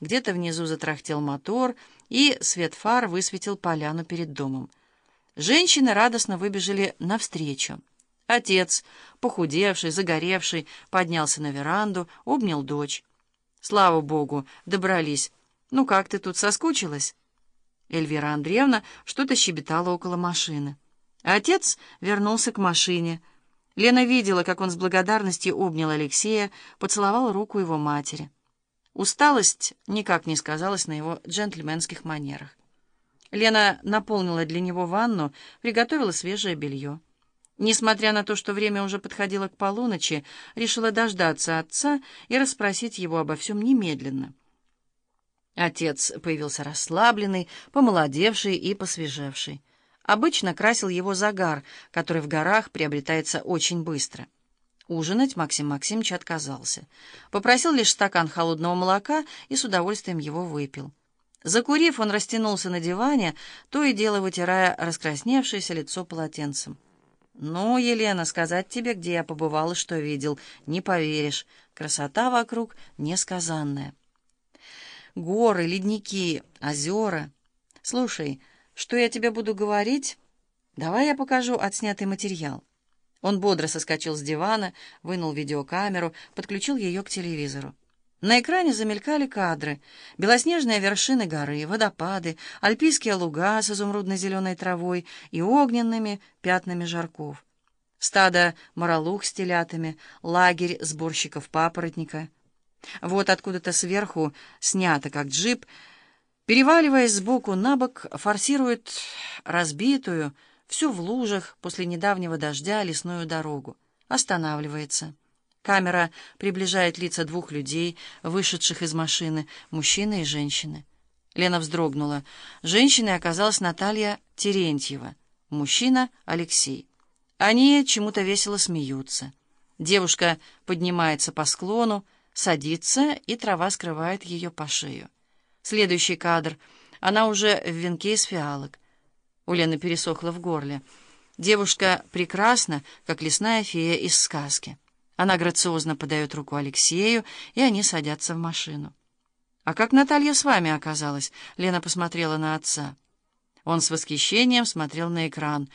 где-то внизу затрахтел мотор, и свет фар высветил поляну перед домом. Женщины радостно выбежали навстречу. Отец, похудевший, загоревший, поднялся на веранду, обнял дочь. «Слава Богу, добрались. Ну как ты тут соскучилась?» Эльвира Андреевна что-то щебетала около машины. Отец вернулся к машине. Лена видела, как он с благодарностью обнял Алексея, поцеловал руку его матери. Усталость никак не сказалась на его джентльменских манерах. Лена наполнила для него ванну, приготовила свежее белье. Несмотря на то, что время уже подходило к полуночи, решила дождаться отца и расспросить его обо всем немедленно. Отец появился расслабленный, помолодевший и посвежевший. Обычно красил его загар, который в горах приобретается очень быстро. Ужинать Максим Максимович отказался. Попросил лишь стакан холодного молока и с удовольствием его выпил. Закурив, он растянулся на диване, то и дело вытирая раскрасневшееся лицо полотенцем. «Ну, Елена, сказать тебе, где я побывал и что видел, не поверишь. Красота вокруг несказанная. Горы, ледники, озера. Слушай, что я тебе буду говорить? Давай я покажу отснятый материал». Он бодро соскочил с дивана, вынул видеокамеру, подключил ее к телевизору. На экране замелькали кадры. Белоснежные вершины горы, водопады, альпийские луга с изумрудно-зеленой травой и огненными пятнами жарков. Стадо моролух с телятами, лагерь сборщиков папоротника. Вот откуда-то сверху, снято как джип, переваливаясь сбоку на бок, форсирует разбитую, всю в лужах после недавнего дождя лесную дорогу. Останавливается. Камера приближает лица двух людей, вышедших из машины, мужчины и женщины. Лена вздрогнула. Женщиной оказалась Наталья Терентьева, мужчина — Алексей. Они чему-то весело смеются. Девушка поднимается по склону, садится, и трава скрывает ее по шею. Следующий кадр. Она уже в венке из фиалок. У Лены пересохло в горле. Девушка прекрасна, как лесная фея из сказки. Она грациозно подает руку Алексею, и они садятся в машину. «А как Наталья с вами оказалась?» Лена посмотрела на отца. Он с восхищением смотрел на экран.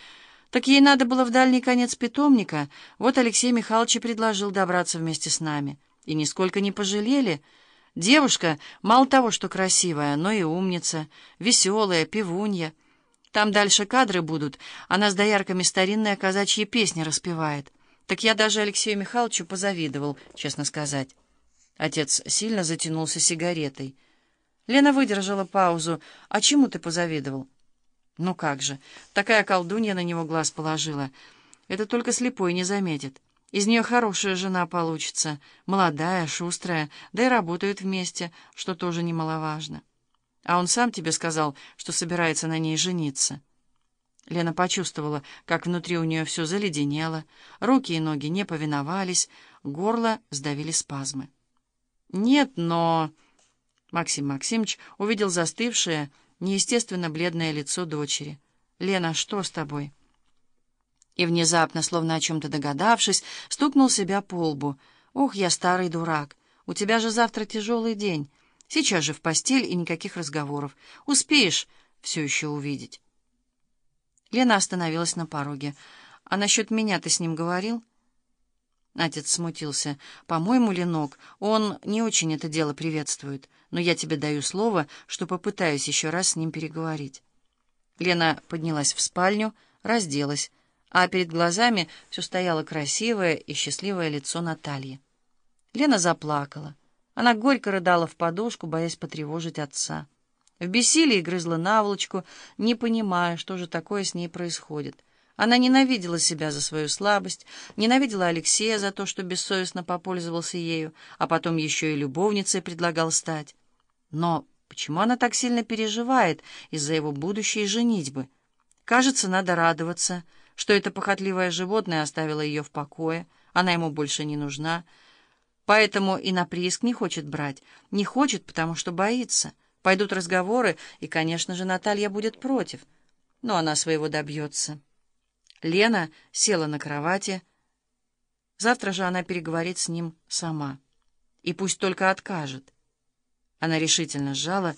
«Так ей надо было в дальний конец питомника. Вот Алексей Михайлович предложил добраться вместе с нами. И нисколько не пожалели. Девушка, мало того, что красивая, но и умница, веселая, пивунья. Там дальше кадры будут. Она с доярками старинные казачьи песни распевает». Так я даже Алексею Михайловичу позавидовал, честно сказать. Отец сильно затянулся сигаретой. Лена выдержала паузу. «А чему ты позавидовал?» «Ну как же, такая колдунья на него глаз положила. Это только слепой не заметит. Из нее хорошая жена получится, молодая, шустрая, да и работают вместе, что тоже немаловажно. А он сам тебе сказал, что собирается на ней жениться». Лена почувствовала, как внутри у нее все заледенело, руки и ноги не повиновались, горло сдавили спазмы. «Нет, но...» Максим Максимович увидел застывшее, неестественно бледное лицо дочери. «Лена, что с тобой?» И внезапно, словно о чем-то догадавшись, стукнул себя по лбу. «Ох, я старый дурак! У тебя же завтра тяжелый день. Сейчас же в постель и никаких разговоров. Успеешь все еще увидеть». Лена остановилась на пороге. «А насчет меня ты с ним говорил?» Отец смутился. «По-моему, Ленок, он не очень это дело приветствует, но я тебе даю слово, что попытаюсь еще раз с ним переговорить». Лена поднялась в спальню, разделась, а перед глазами все стояло красивое и счастливое лицо Натальи. Лена заплакала. Она горько рыдала в подушку, боясь потревожить отца. В бессилии грызла наволочку, не понимая, что же такое с ней происходит. Она ненавидела себя за свою слабость, ненавидела Алексея за то, что бессовестно попользовался ею, а потом еще и любовницей предлагал стать. Но почему она так сильно переживает из-за его будущей женитьбы? Кажется, надо радоваться, что это похотливое животное оставило ее в покое, она ему больше не нужна, поэтому и на прииск не хочет брать, не хочет, потому что боится — Пойдут разговоры, и, конечно же, Наталья будет против. Но она своего добьется. Лена села на кровати. Завтра же она переговорит с ним сама. И пусть только откажет. Она решительно сжала